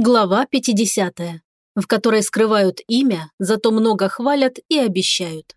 Глава 50, в которой скрывают имя, зато много хвалят и обещают.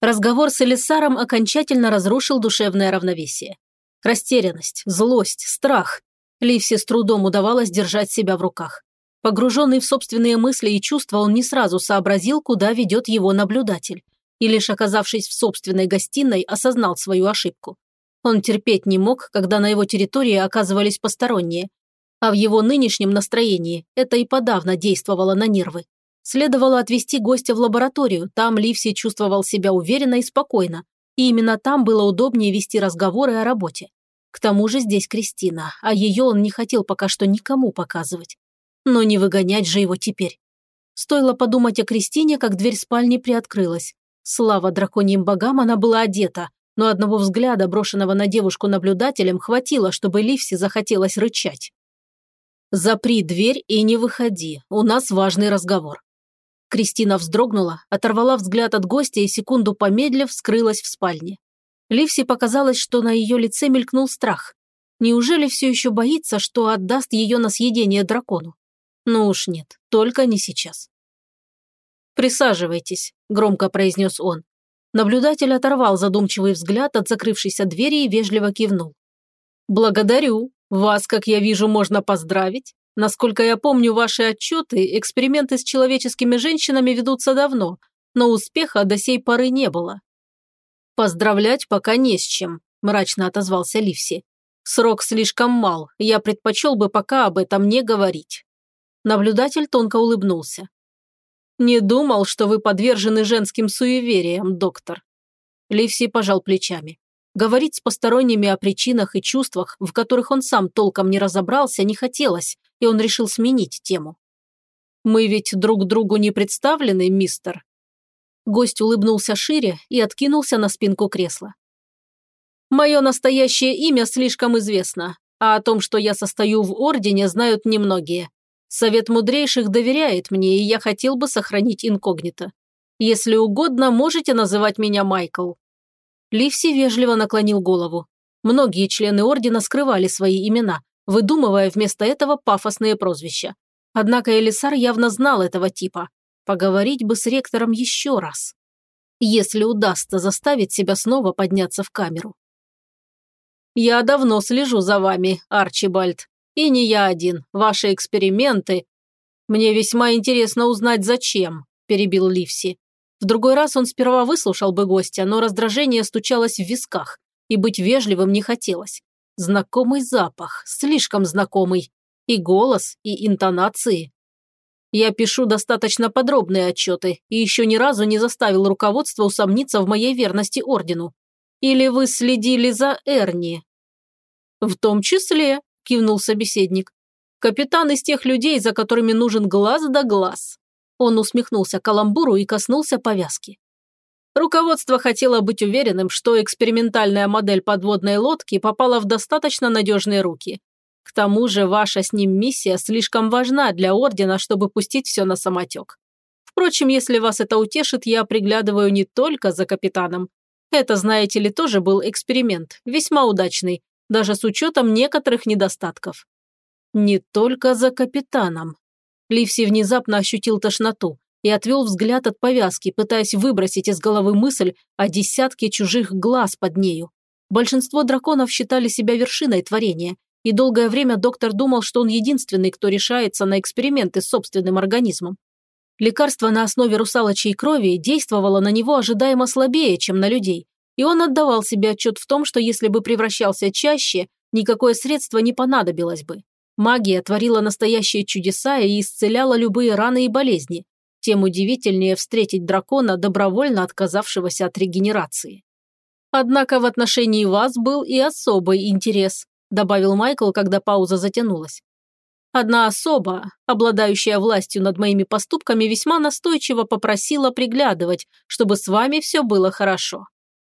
Разговор с Элисаром окончательно разрушил душевное равновесие. Растерянность, злость, страх. Ливси с трудом удавалось держать себя в руках. Погруженный в собственные мысли и чувства, он не сразу сообразил, куда ведет его наблюдатель. И лишь оказавшись в собственной гостиной, осознал свою ошибку. Он терпеть не мог, когда на его территории оказывались посторонние – а в его нынешнем настроении это и подавно действовало на нервы. Следовало отвезти гостя в лабораторию, там Ливси чувствовал себя уверенно и спокойно, и именно там было удобнее вести разговоры о работе. К тому же здесь Кристина, а ее он не хотел пока что никому показывать. Но не выгонять же его теперь. Стоило подумать о Кристине, как дверь спальни приоткрылась. Слава драконьим богам, она была одета, но одного взгляда, брошенного на девушку наблюдателем, хватило, чтобы Ливси захотелось рычать. «Запри дверь и не выходи, у нас важный разговор». Кристина вздрогнула, оторвала взгляд от гостя и секунду помедлив скрылась в спальне. Ливси показалось, что на ее лице мелькнул страх. Неужели все еще боится, что отдаст ее на съедение дракону? Ну уж нет, только не сейчас. «Присаживайтесь», – громко произнес он. Наблюдатель оторвал задумчивый взгляд от закрывшейся двери и вежливо кивнул. «Благодарю», вас, как я вижу, можно поздравить. Насколько я помню ваши отчеты, эксперименты с человеческими женщинами ведутся давно, но успеха до сей поры не было. Поздравлять пока не с чем, мрачно отозвался Ливси. Срок слишком мал, я предпочел бы пока об этом не говорить. Наблюдатель тонко улыбнулся. «Не думал, что вы подвержены женским суевериям, доктор». Ливси пожал плечами. Говорить с посторонними о причинах и чувствах, в которых он сам толком не разобрался, не хотелось, и он решил сменить тему. «Мы ведь друг другу не представлены, мистер?» Гость улыбнулся шире и откинулся на спинку кресла. «Мое настоящее имя слишком известно, а о том, что я состою в Ордене, знают немногие. Совет мудрейших доверяет мне, и я хотел бы сохранить инкогнито. Если угодно, можете называть меня Майкл. Ливси вежливо наклонил голову. Многие члены Ордена скрывали свои имена, выдумывая вместо этого пафосные прозвища. Однако Элисар явно знал этого типа. Поговорить бы с ректором еще раз. Если удастся заставить себя снова подняться в камеру. «Я давно слежу за вами, Арчибальд. И не я один. Ваши эксперименты...» «Мне весьма интересно узнать, зачем», – перебил Ливси. В другой раз он сперва выслушал бы гостя, но раздражение стучалось в висках, и быть вежливым не хотелось. Знакомый запах, слишком знакомый. И голос, и интонации. Я пишу достаточно подробные отчеты и еще ни разу не заставил руководство усомниться в моей верности ордену. Или вы следили за Эрни? В том числе, кивнул собеседник. Капитан из тех людей, за которыми нужен глаз да глаз. Он усмехнулся каламбуру и коснулся повязки. Руководство хотело быть уверенным, что экспериментальная модель подводной лодки попала в достаточно надежные руки. К тому же ваша с ним миссия слишком важна для Ордена, чтобы пустить все на самотек. Впрочем, если вас это утешит, я приглядываю не только за капитаном. Это, знаете ли, тоже был эксперимент, весьма удачный, даже с учетом некоторых недостатков. Не только за капитаном. Ливси внезапно ощутил тошноту и отвел взгляд от повязки, пытаясь выбросить из головы мысль о десятке чужих глаз под нею. Большинство драконов считали себя вершиной творения, и долгое время доктор думал, что он единственный, кто решается на эксперименты с собственным организмом. Лекарство на основе русалочьей крови действовало на него ожидаемо слабее, чем на людей, и он отдавал себе отчет в том, что если бы превращался чаще, никакое средство не понадобилось бы. Магия творила настоящие чудеса и исцеляла любые раны и болезни. Тем удивительнее встретить дракона, добровольно отказавшегося от регенерации. «Однако в отношении вас был и особый интерес», добавил Майкл, когда пауза затянулась. Одна особа, обладающая властью над моими поступками, весьма настойчиво попросила приглядывать, чтобы с вами все было хорошо.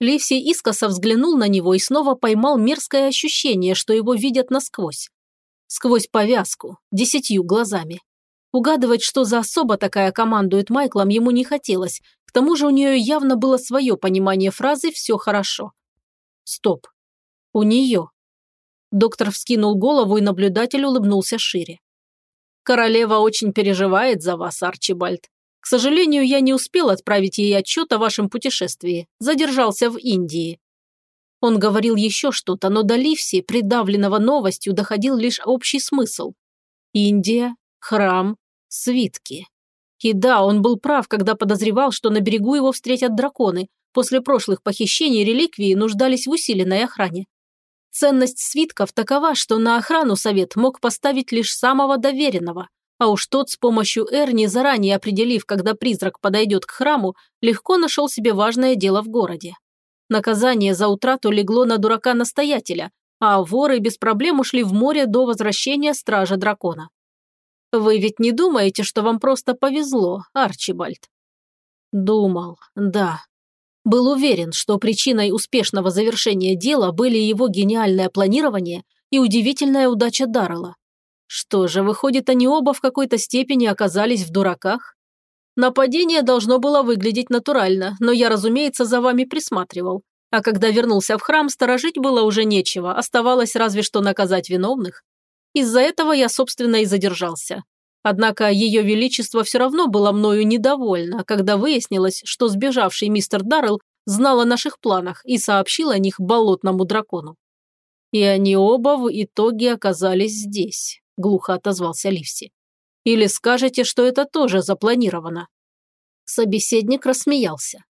Ливси искоса взглянул на него и снова поймал мерзкое ощущение, что его видят насквозь сквозь повязку, десятью глазами. Угадывать, что за особа такая командует Майклом, ему не хотелось, к тому же у нее явно было свое понимание фразы «все хорошо». Стоп. У нее. Доктор вскинул голову, и наблюдатель улыбнулся шире. «Королева очень переживает за вас, Арчибальд. К сожалению, я не успел отправить ей отчет о вашем путешествии. Задержался в Индии». Он говорил еще что-то, но до Ливси, придавленного новостью, доходил лишь общий смысл. Индия, храм, свитки. И да, он был прав, когда подозревал, что на берегу его встретят драконы. После прошлых похищений реликвии нуждались в усиленной охране. Ценность свитков такова, что на охрану совет мог поставить лишь самого доверенного, а уж тот с помощью Эрни, заранее определив, когда призрак подойдет к храму, легко нашел себе важное дело в городе. Наказание за утрату легло на дурака-настоятеля, а воры без проблем ушли в море до возвращения стража дракона. Вы ведь не думаете, что вам просто повезло, Арчибальд? Думал, да. Был уверен, что причиной успешного завершения дела были его гениальное планирование и удивительная удача Даррелла. Что же, выходит, они оба в какой-то степени оказались в дураках? Нападение должно было выглядеть натурально, но я, разумеется, за вами присматривал. А когда вернулся в храм, сторожить было уже нечего, оставалось разве что наказать виновных. Из-за этого я, собственно, и задержался. Однако Ее Величество все равно было мною недовольно, когда выяснилось, что сбежавший мистер Даррелл знал о наших планах и сообщил о них болотному дракону. И они оба в итоге оказались здесь, глухо отозвался Ливси. Или скажете, что это тоже запланировано?» Собеседник рассмеялся.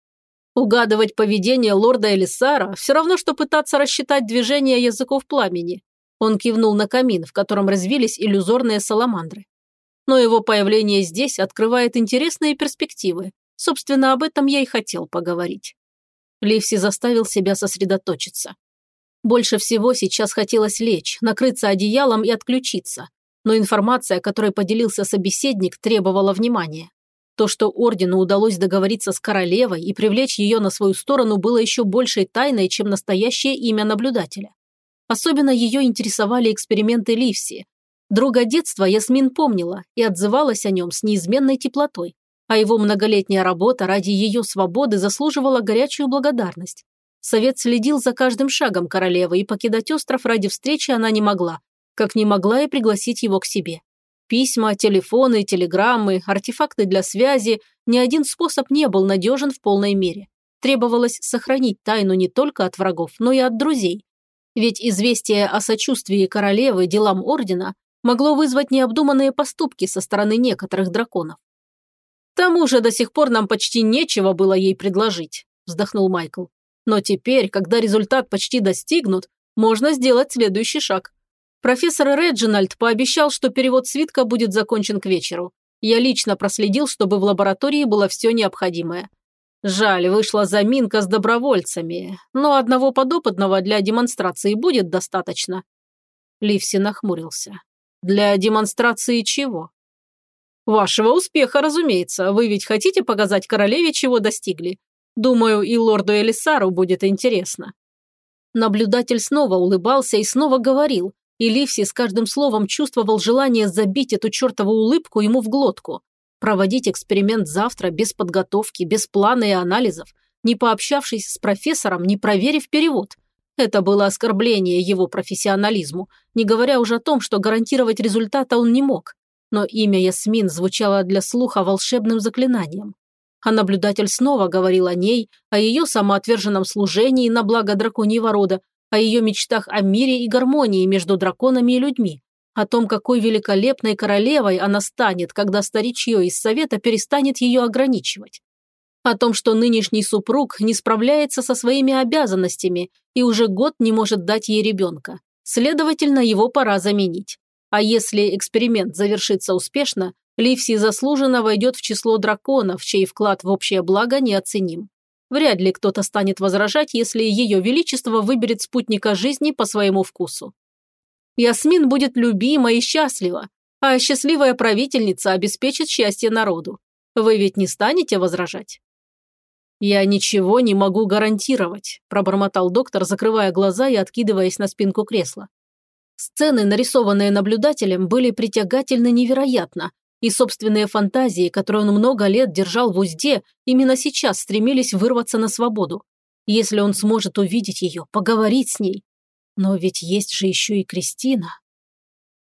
Угадывать поведение лорда Элисара все равно, что пытаться рассчитать движение языков пламени. Он кивнул на камин, в котором развились иллюзорные саламандры. Но его появление здесь открывает интересные перспективы. Собственно, об этом я и хотел поговорить. Ливси заставил себя сосредоточиться. Больше всего сейчас хотелось лечь, накрыться одеялом и отключиться но информация, которой поделился собеседник, требовала внимания. То, что Ордену удалось договориться с королевой и привлечь ее на свою сторону, было еще большей тайной, чем настоящее имя наблюдателя. Особенно ее интересовали эксперименты Ливси. Друга детства Ясмин помнила и отзывалась о нем с неизменной теплотой, а его многолетняя работа ради ее свободы заслуживала горячую благодарность. Совет следил за каждым шагом королевы, и покидать остров ради встречи она не могла, как не могла и пригласить его к себе. Письма, телефоны, телеграммы, артефакты для связи – ни один способ не был надежен в полной мере. Требовалось сохранить тайну не только от врагов, но и от друзей. Ведь известие о сочувствии королевы делам Ордена могло вызвать необдуманные поступки со стороны некоторых драконов. «К тому же до сих пор нам почти нечего было ей предложить», – вздохнул Майкл. «Но теперь, когда результат почти достигнут, можно сделать следующий шаг. Профессор Реджинальд пообещал, что перевод свитка будет закончен к вечеру. Я лично проследил, чтобы в лаборатории было все необходимое. Жаль, вышла заминка с добровольцами, но одного подопытного для демонстрации будет достаточно. Ливси нахмурился. Для демонстрации чего? Вашего успеха, разумеется. Вы ведь хотите показать королеве, чего достигли. Думаю, и лорду Элисару будет интересно. Наблюдатель снова улыбался и снова говорил, и Ливси с каждым словом чувствовал желание забить эту чертову улыбку ему в глотку. Проводить эксперимент завтра без подготовки, без плана и анализов, не пообщавшись с профессором, не проверив перевод. Это было оскорбление его профессионализму, не говоря уже о том, что гарантировать результата он не мог. Но имя Ясмин звучало для слуха волшебным заклинанием. А наблюдатель снова говорил о ней, о ее самоотверженном служении на благо драконьего рода, о ее мечтах о мире и гармонии между драконами и людьми, о том, какой великолепной королевой она станет, когда старичье из совета перестанет ее ограничивать. О том, что нынешний супруг не справляется со своими обязанностями и уже год не может дать ей ребенка. Следовательно, его пора заменить. А если эксперимент завершится успешно, Ливси заслуженно войдет в число драконов, чей вклад в общее благо неоценим. Вряд ли кто-то станет возражать, если Ее Величество выберет спутника жизни по своему вкусу. Ясмин будет любима и счастлива, а счастливая правительница обеспечит счастье народу. Вы ведь не станете возражать? «Я ничего не могу гарантировать», – пробормотал доктор, закрывая глаза и откидываясь на спинку кресла. Сцены, нарисованные наблюдателем, были притягательны невероятно, и собственные фантазии, которые он много лет держал в узде, именно сейчас стремились вырваться на свободу. Если он сможет увидеть ее, поговорить с ней. Но ведь есть же еще и Кристина.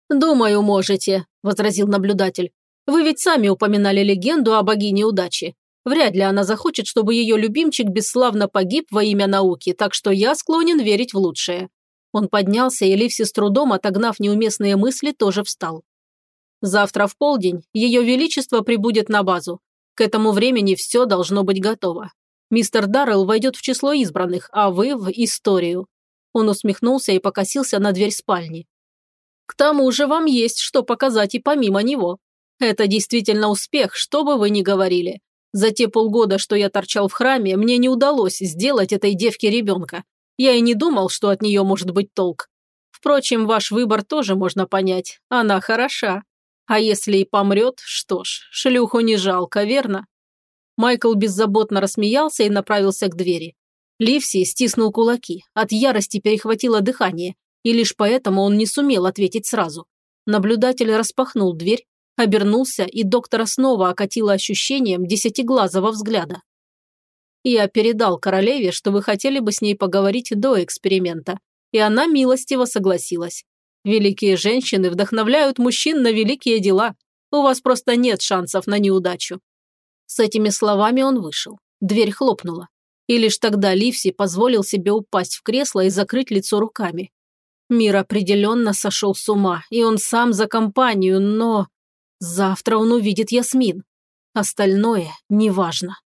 «Думаю, можете», – возразил наблюдатель. «Вы ведь сами упоминали легенду о богине удачи. Вряд ли она захочет, чтобы ее любимчик бесславно погиб во имя науки, так что я склонен верить в лучшее». Он поднялся, и Ливси с трудом, отогнав неуместные мысли, тоже встал. «Завтра в полдень Ее Величество прибудет на базу. К этому времени все должно быть готово. Мистер Даррелл войдет в число избранных, а вы в историю». Он усмехнулся и покосился на дверь спальни. «К тому же вам есть что показать и помимо него. Это действительно успех, что бы вы ни говорили. За те полгода, что я торчал в храме, мне не удалось сделать этой девке ребенка. Я и не думал, что от нее может быть толк. Впрочем, ваш выбор тоже можно понять. Она хороша. А если и помрет, что ж, шлюху не жалко, верно? Майкл беззаботно рассмеялся и направился к двери. Ливси стиснул кулаки, от ярости перехватило дыхание, и лишь поэтому он не сумел ответить сразу. Наблюдатель распахнул дверь, обернулся, и доктора снова окатило ощущением десятиглазого взгляда. «Я передал королеве, что вы хотели бы с ней поговорить до эксперимента, и она милостиво согласилась. Великие женщины вдохновляют мужчин на великие дела. У вас просто нет шансов на неудачу». С этими словами он вышел. Дверь хлопнула. И лишь тогда Ливси позволил себе упасть в кресло и закрыть лицо руками. Мир определенно сошел с ума, и он сам за компанию, но... Завтра он увидит Ясмин. Остальное неважно.